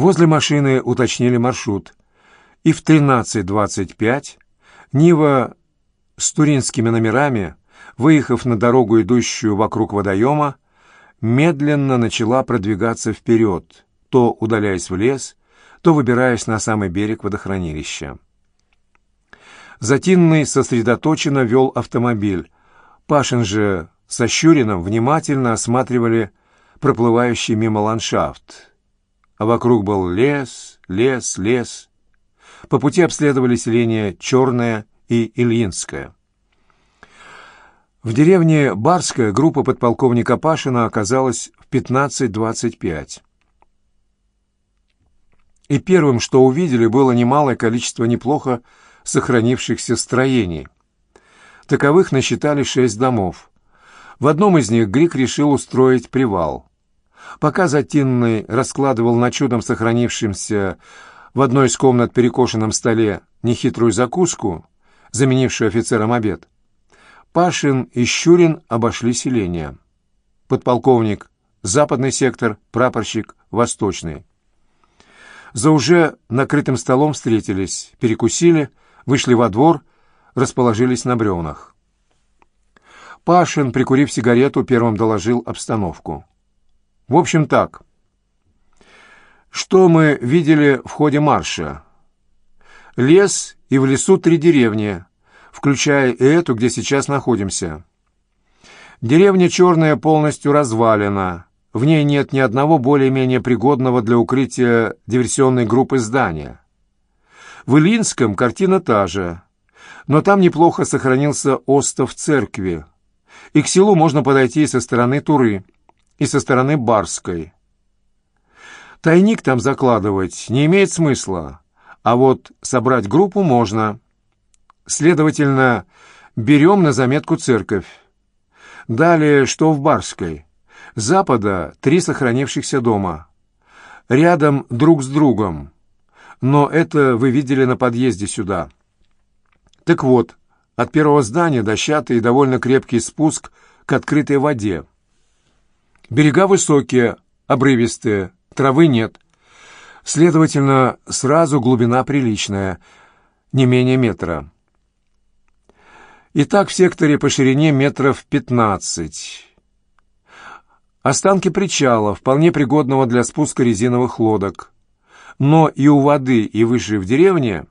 Возле машины уточнили маршрут, и в 13.25 Нива с туринскими номерами, выехав на дорогу, идущую вокруг водоема, медленно начала продвигаться вперед, то удаляясь в лес, то выбираясь на самый берег водохранилища. Затинный сосредоточенно вел автомобиль. Пашин же со Щуриным внимательно осматривали проплывающий мимо ландшафт. А вокруг был лес, лес, лес. По пути обследовали селения Черное и Ильинское. В деревне Барская группа подполковника Пашина оказалась в 15.25. И первым, что увидели, было немалое количество неплохо сохранившихся строений. Таковых насчитали шесть домов. В одном из них Грик решил устроить привал. Пока Затинный раскладывал на чудом сохранившемся в одной из комнат перекошенном столе нехитрую закуску, заменившую офицерам обед, Пашин и Щурин обошли селение. Подполковник — западный сектор, прапорщик — восточный. За уже накрытым столом встретились, перекусили, вышли во двор, расположились на бревнах. Пашин, прикурив сигарету, первым доложил обстановку. В общем так. Что мы видели в ходе марша? Лес и в лесу три деревни, включая и эту, где сейчас находимся. Деревня Черная полностью развалена. В ней нет ни одного более-менее пригодного для укрытия диверсионной группы здания. В Илинском картина та же, но там неплохо сохранился остов церкви, и к селу можно подойти со стороны Туры, и со стороны Барской. Тайник там закладывать не имеет смысла, а вот собрать группу можно. Следовательно, берем на заметку церковь. Далее, что в Барской? Запада три сохранившихся дома. Рядом друг с другом. Но это вы видели на подъезде сюда. Так вот, от первого здания дощатый и довольно крепкий спуск к открытой воде. Берега высокие, обрывистые, травы нет. Следовательно, сразу глубина приличная, не менее метра. Итак, в секторе по ширине метров пятнадцать. Останки причала, вполне пригодного для спуска резиновых лодок. Но и у воды, и выше в деревне,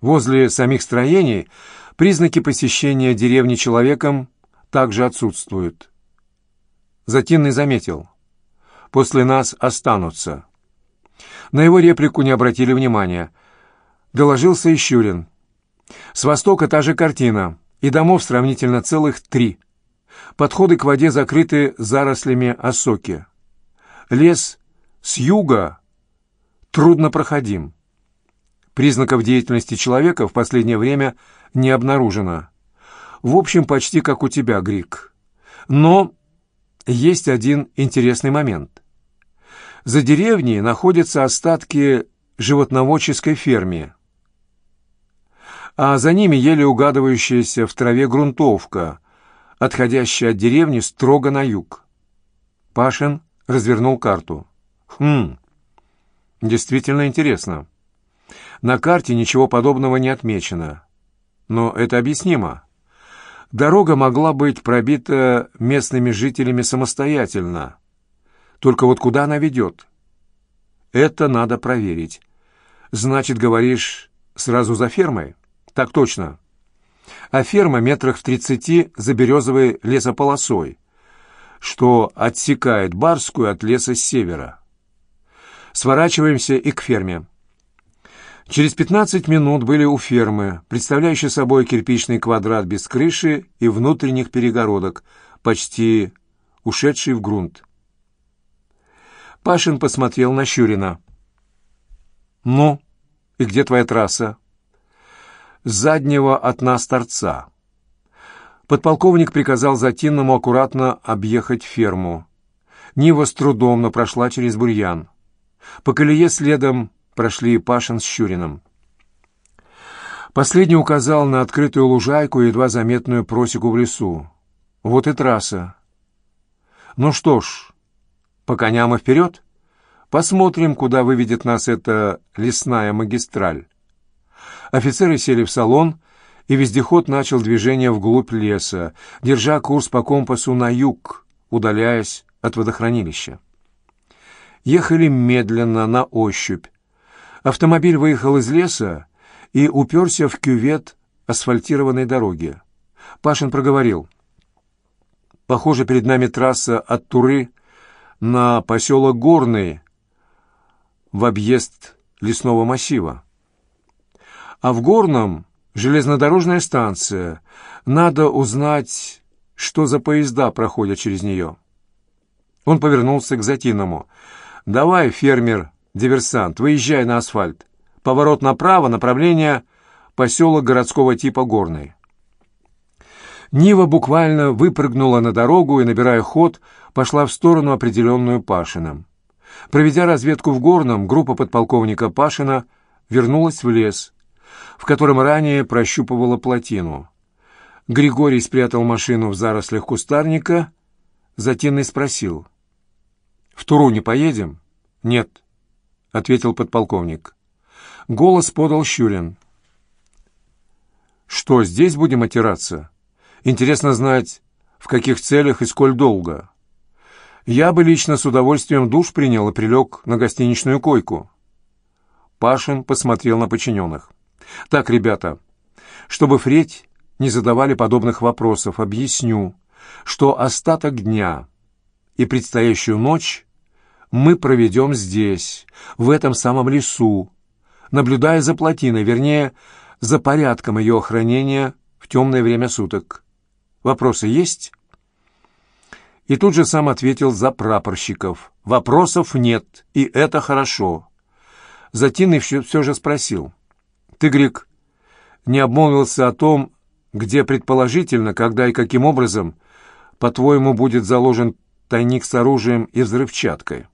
возле самих строений, признаки посещения деревни человеком также отсутствуют. Затинный заметил. «После нас останутся». На его реплику не обратили внимания. Доложился Ищурин. С востока та же картина, и домов сравнительно целых три. Подходы к воде закрыты зарослями осоки. Лес с юга трудно проходим. Признаков деятельности человека в последнее время не обнаружено. В общем, почти как у тебя, Грик. Но есть один интересный момент. За деревней находятся остатки животноводческой фермы, а за ними еле угадывающаяся в траве грунтовка, отходящая от деревни строго на юг. Пашин развернул карту. «Хм, действительно интересно. На карте ничего подобного не отмечено. Но это объяснимо. Дорога могла быть пробита местными жителями самостоятельно. Только вот куда она ведет? Это надо проверить. Значит, говоришь, сразу за фермой? Так точно. А ферма метрах в тридцати за березовой лесополосой, что отсекает Барскую от леса с севера. Сворачиваемся и к ферме. Через 15 минут были у фермы, представляющей собой кирпичный квадрат без крыши и внутренних перегородок, почти ушедший в грунт. Пашин посмотрел на Щурина. «Ну, и где твоя трасса?» «С заднего от нас торца». Подполковник приказал Затинному аккуратно объехать ферму. Нива с трудом, но прошла через бурьян. По колее следом прошли Пашин с Щуриным. Последний указал на открытую лужайку и едва заметную просеку в лесу. Вот и трасса. Ну что ж, по коням и вперед. Посмотрим, куда выведет нас эта лесная магистраль. Офицеры сели в салон, и вездеход начал движение вглубь леса, держа курс по компасу на юг, удаляясь от водохранилища. Ехали медленно, на ощупь. Автомобиль выехал из леса и уперся в кювет асфальтированной дороги. Пашин проговорил. «Похоже, перед нами трасса от Туры на поселок Горный в объезд лесного массива. А в Горном железнодорожная станция. Надо узнать, что за поезда проходят через нее». Он повернулся к Затиному. «Давай, фермер, диверсант, выезжай на асфальт. Поворот направо, направление поселок городского типа Горный». Нива буквально выпрыгнула на дорогу и, набирая ход, пошла в сторону, определенную Пашиным. Проведя разведку в Горном, группа подполковника Пашина вернулась в лес, в котором ранее прощупывала плотину. Григорий спрятал машину в зарослях кустарника, Затинный спросил. «В Туру не поедем?» «Нет», — ответил подполковник. Голос подал Щурин. «Что, здесь будем отираться?» Интересно знать, в каких целях и сколь долго. Я бы лично с удовольствием душ принял и прилег на гостиничную койку. Пашин посмотрел на подчиненных. «Так, ребята, чтобы впредь не задавали подобных вопросов, объясню, что остаток дня и предстоящую ночь мы проведем здесь, в этом самом лесу, наблюдая за плотиной, вернее, за порядком ее охранения в темное время суток. Вопросы есть?» И тут же сам ответил за прапорщиков. «Вопросов нет, и это хорошо». Затинный все, все же спросил. «Ты, Грик, не обмолвился о том, где предположительно, когда и каким образом, по-твоему, будет заложен тайник с оружием и взрывчаткой?»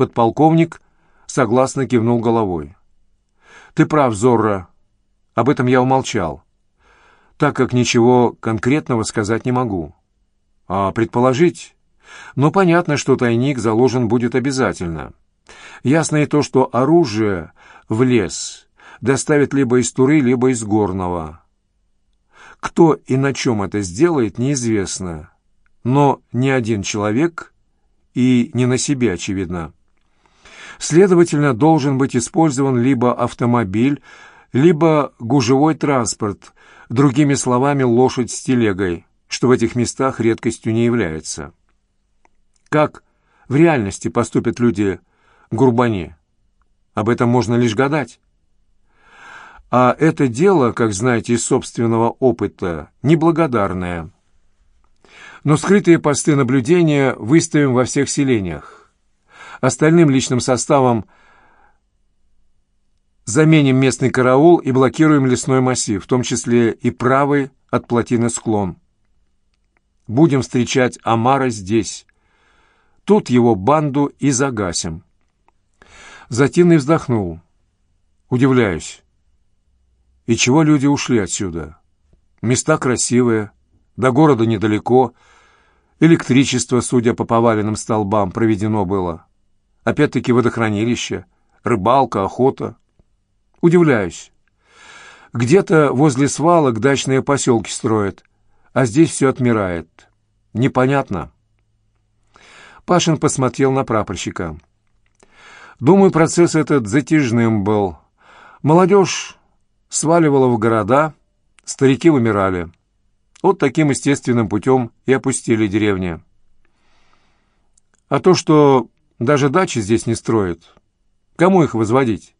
Подполковник согласно кивнул головой. «Ты прав, Зорро. Об этом я умолчал так как ничего конкретного сказать не могу. А предположить? Ну, понятно, что тайник заложен будет обязательно. Ясно и то, что оружие в лес доставит либо из Туры, либо из Горного. Кто и на чем это сделает, неизвестно. Но ни один человек и не на себе, очевидно. Следовательно, должен быть использован либо автомобиль, либо гужевой транспорт, другими словами, лошадь с телегой, что в этих местах редкостью не является. Как в реальности поступят люди гурбани? Об этом можно лишь гадать. А это дело, как знаете из собственного опыта, неблагодарное. Но скрытые посты наблюдения выставим во всех селениях. Остальным личным составом – Заменим местный караул и блокируем лесной массив, в том числе и правый от плотины склон. Будем встречать Амара здесь. Тут его банду и загасим. Затинный вздохнул. Удивляюсь. И чего люди ушли отсюда? Места красивые, до города недалеко. Электричество, судя по поваленным столбам, проведено было. Опять-таки водохранилище, рыбалка, охота. Удивляюсь. Где-то возле свалок дачные поселки строят, а здесь все отмирает. Непонятно. Пашин посмотрел на прапорщика. Думаю, процесс этот затяжным был. Молодежь сваливала в города, старики вымирали. Вот таким естественным путем и опустили деревни. А то, что даже дачи здесь не строят, кому их возводить?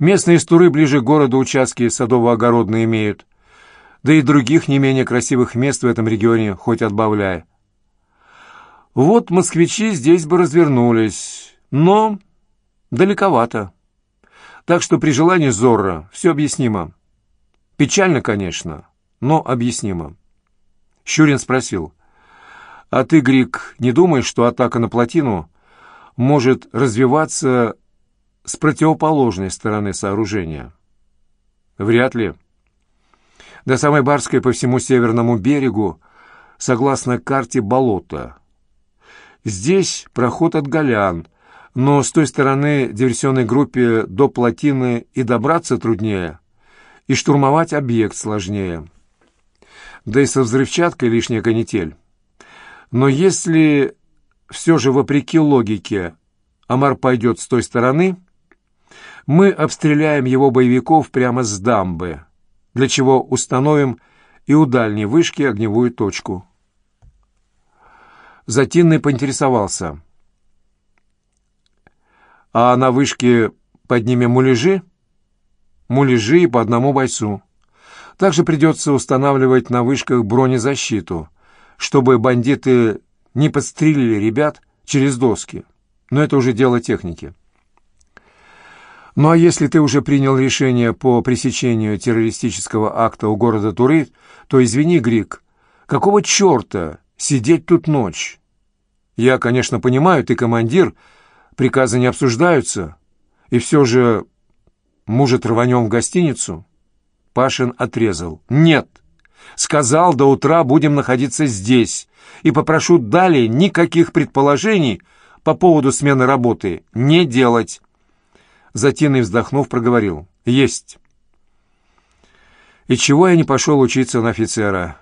Местные стуры ближе к городу участки садово-огородные имеют. Да и других не менее красивых мест в этом регионе хоть отбавляй. Вот москвичи здесь бы развернулись, но далековато. Так что при желании Зорро все объяснимо. Печально, конечно, но объяснимо. Щурин спросил, «А ты, Грик, не думаешь, что атака на плотину может развиваться с противоположной стороны сооружения? Вряд ли. До самой Барской по всему северному берегу, согласно карте болота. Здесь проход от Голян, но с той стороны диверсионной группе до плотины и добраться труднее, и штурмовать объект сложнее. Да и со взрывчаткой лишняя канитель. Но если все же, вопреки логике, Амар пойдет с той стороны, мы обстреляем его боевиков прямо с дамбы, для чего установим и у дальней вышки огневую точку. Затинный поинтересовался. «А на вышке поднимем муляжи?» «Муляжи по одному бойцу. Также придется устанавливать на вышках бронезащиту, чтобы бандиты не подстрелили ребят через доски. Но это уже дело техники». Ну а если ты уже принял решение по пресечению террористического акта у города Туры, то извини, Грик, какого черта сидеть тут ночь? Я, конечно, понимаю, ты командир, приказы не обсуждаются, и все же, может, рванем в гостиницу? Пашин отрезал. Нет. Сказал, до утра будем находиться здесь, и попрошу далее никаких предположений по поводу смены работы не делать. Затем вздохнув, проговорил. «Есть». «И чего я не пошел учиться на офицера?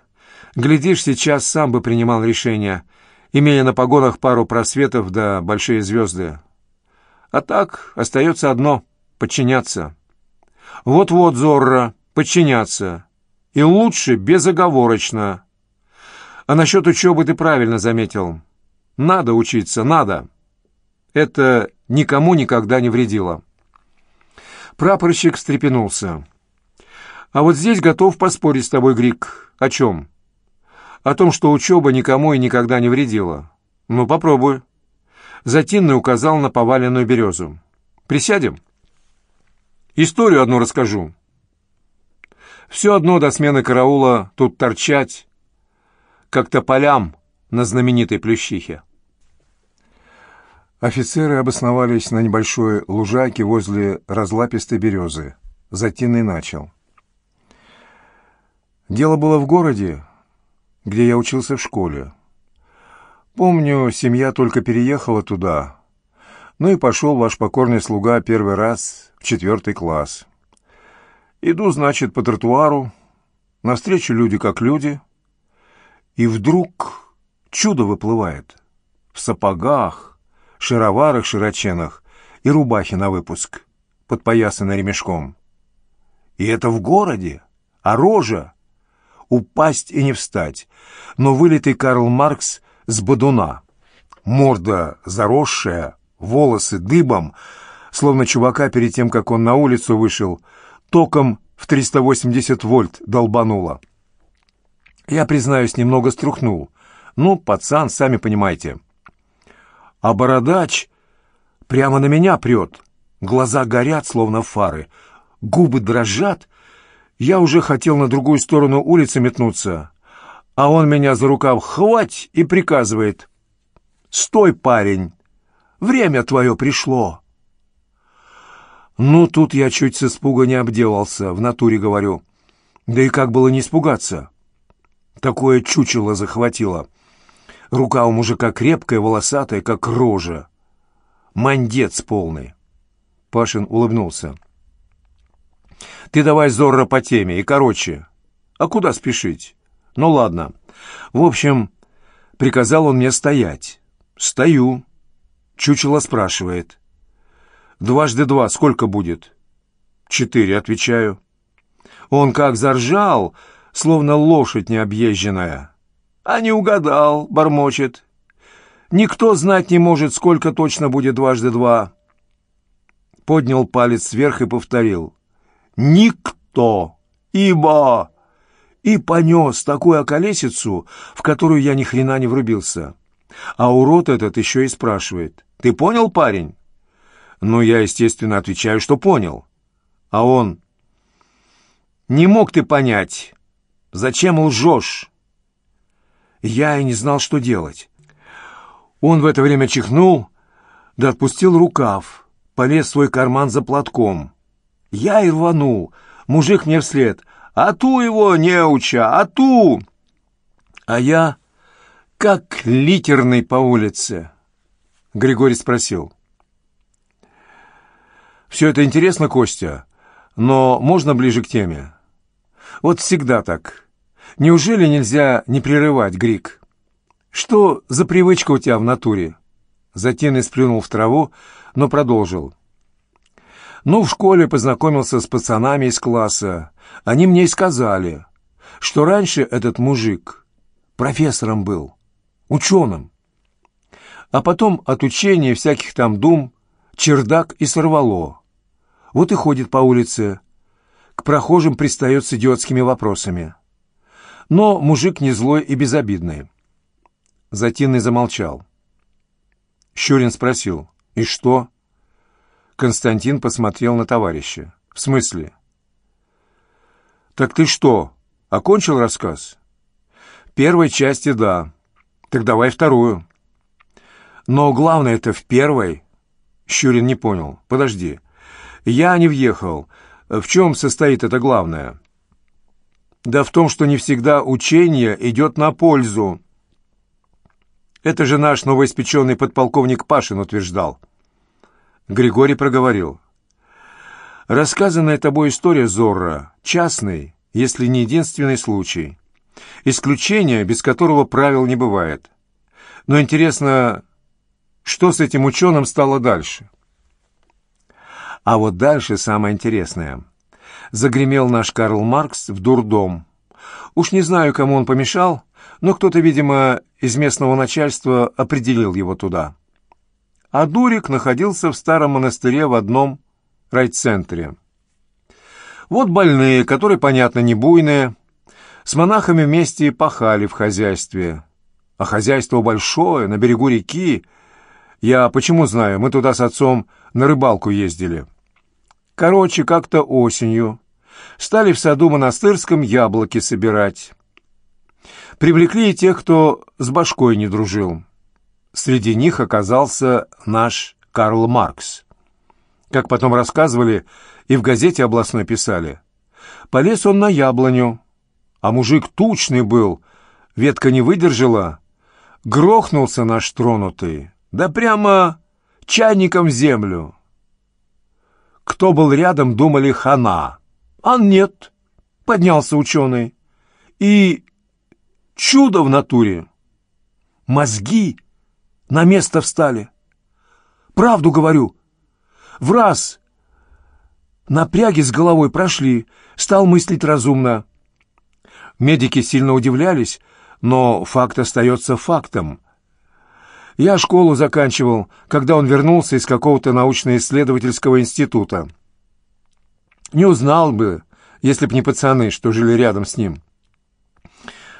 Глядишь, сейчас сам бы принимал решение, имея на погонах пару просветов да большие звезды. А так остается одно — подчиняться. Вот-вот, Зорро, подчиняться. И лучше безоговорочно. А насчет учебы ты правильно заметил. Надо учиться, надо. Это никому никогда не вредило». Прапорщик встрепенулся. «А вот здесь готов поспорить с тобой, Грик. О чем?» «О том, что учеба никому и никогда не вредила. Ну, попробуй». Затинный указал на поваленную березу. «Присядем?» «Историю одну расскажу. Все одно до смены караула тут торчать, как тополям на знаменитой плющихе». Офицеры обосновались на небольшой лужайке возле разлапистой березы. Затинный начал. Дело было в городе, где я учился в школе. Помню, семья только переехала туда. Ну и пошел ваш покорный слуга первый раз в четвертый класс. Иду, значит, по тротуару, навстречу люди как люди, и вдруг чудо выплывает. В сапогах, шароварах широченных и рубахе на выпуск, подпоясанной ремешком. И это в городе, а рожа — упасть и не встать, но вылитый Карл Маркс с бодуна. Морда заросшая, волосы дыбом, словно чувака перед тем, как он на улицу вышел, током в 380 вольт долбануло. Я, признаюсь, немного струхнул. Ну, пацан, сами понимаете а бородач прямо на меня прет. Глаза горят, словно фары, губы дрожат. Я уже хотел на другую сторону улицы метнуться, а он меня за рукав хвать и приказывает. «Стой, парень! Время твое пришло!» Ну, тут я чуть с испуга не обделался, в натуре говорю. Да и как было не испугаться? Такое чучело захватило. Рука у мужика крепкая, волосатая, как рожа. Мандец полный. Пашин улыбнулся. «Ты давай, Зорро, по теме, и короче. А куда спешить? Ну ладно. В общем, приказал он мне стоять. Стою. Чучело спрашивает. «Дважды два сколько будет?» «Четыре», — отвечаю. Он как заржал, словно лошадь необъезженная. А не угадал, бормочет. Никто знать не может, сколько точно будет дважды два. Поднял палец вверх и повторил. Никто, ибо... И понес такую околесицу, в которую я ни хрена не врубился. А урод этот еще и спрашивает. «Ты понял, парень?» Ну, я, естественно, отвечаю, что понял. А он... «Не мог ты понять. Зачем лжешь?» Я и не знал, что делать. Он в это время чихнул, да отпустил рукав, полез в свой карман за платком. Я и рванул, мужик мне вслед. «А ту его, неуча, а ту!» А я как литерный по улице. Григорий спросил. Все это интересно, Костя, но можно ближе к теме? Вот всегда так. Неужели нельзя не прерывать, Грик? Что за привычка у тебя в натуре? Затем сплюнул в траву, но продолжил. Ну, в школе познакомился с пацанами из класса. Они мне и сказали, что раньше этот мужик профессором был, ученым. А потом от учения всяких там дум чердак и сорвало. Вот и ходит по улице, к прохожим пристает с идиотскими вопросами. Но мужик не злой и безобидный. Затинный замолчал. Щурин спросил, «И что?» Константин посмотрел на товарища. «В смысле?» «Так ты что, окончил рассказ?» «Первой части, да. Так давай вторую». «Но главное это в первой». Щурин не понял. «Подожди. Я не въехал. В чем состоит это главное? Да в том, что не всегда учение идет на пользу. Это же наш новоиспеченный подполковник Пашин утверждал. Григорий проговорил. Рассказанная тобой история Зорро — частный, если не единственный случай. Исключение, без которого правил не бывает. Но интересно, что с этим ученым стало дальше? А вот дальше самое интересное. Загремел наш Карл Маркс в дурдом. Уж не знаю, кому он помешал, но кто-то, видимо, из местного начальства определил его туда. А Дурик находился в старом монастыре в одном райцентре. Вот больные, которые, понятно, не буйные, с монахами вместе пахали в хозяйстве. А хозяйство большое, на берегу реки. Я почему знаю, мы туда с отцом на рыбалку ездили. Короче, как-то осенью стали в саду монастырском яблоки собирать. Привлекли и тех, кто с башкой не дружил. Среди них оказался наш Карл Маркс. Как потом рассказывали и в газете областной писали. Полез он на яблоню, а мужик тучный был, ветка не выдержала, грохнулся наш тронутый, да прямо чайником в землю. Кто был рядом, думали хана. А нет, поднялся ученый. И чудо в натуре. Мозги на место встали. Правду говорю. В раз напряги с головой прошли, стал мыслить разумно. Медики сильно удивлялись, но факт остается фактом. Я школу заканчивал, когда он вернулся из какого-то научно-исследовательского института. Не узнал бы, если б не пацаны, что жили рядом с ним.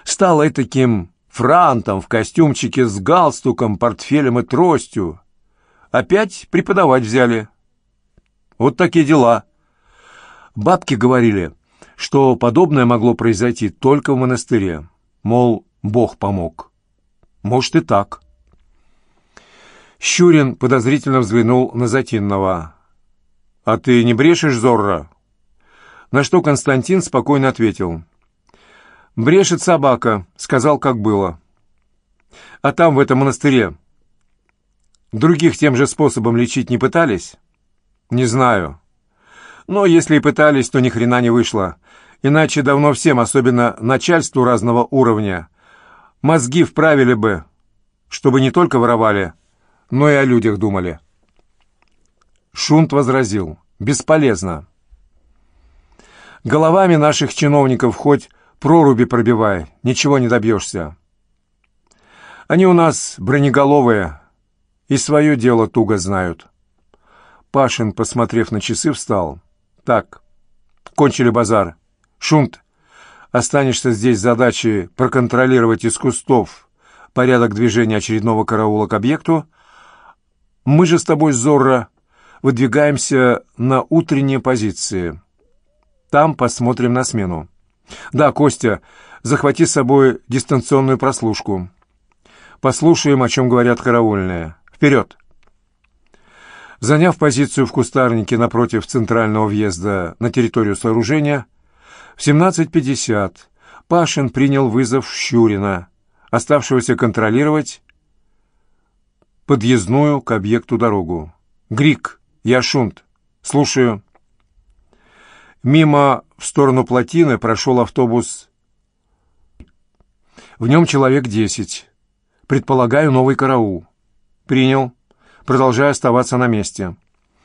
Стал таким франтом в костюмчике с галстуком, портфелем и тростью. Опять преподавать взяли. Вот такие дела. Бабки говорили, что подобное могло произойти только в монастыре. Мол, Бог помог. Может и так. Щурин подозрительно взглянул на Затинного. «А ты не брешешь, Зорро?» На что Константин спокойно ответил. «Брешет собака», — сказал, как было. «А там, в этом монастыре, других тем же способом лечить не пытались?» «Не знаю. Но если и пытались, то ни хрена не вышло. Иначе давно всем, особенно начальству разного уровня, мозги вправили бы, чтобы не только воровали, но и о людях думали. Шунт возразил. «Бесполезно. Головами наших чиновников хоть проруби пробивай, ничего не добьешься. Они у нас бронеголовые и свое дело туго знают». Пашин, посмотрев на часы, встал. «Так, кончили базар. Шунт, останешься здесь с задачей проконтролировать из кустов порядок движения очередного караула к объекту, мы же с тобой, Зорро, выдвигаемся на утренние позиции. Там посмотрим на смену. Да, Костя, захвати с собой дистанционную прослушку. Послушаем, о чем говорят караульные. Вперед!» Заняв позицию в кустарнике напротив центрального въезда на территорию сооружения, в 17.50 Пашин принял вызов Щурина, оставшегося контролировать подъездную к объекту дорогу. «Грик, я Шунт. «Слушаю». Мимо в сторону плотины прошел автобус. В нем человек десять. Предполагаю, новый караул. Принял. Продолжаю оставаться на месте.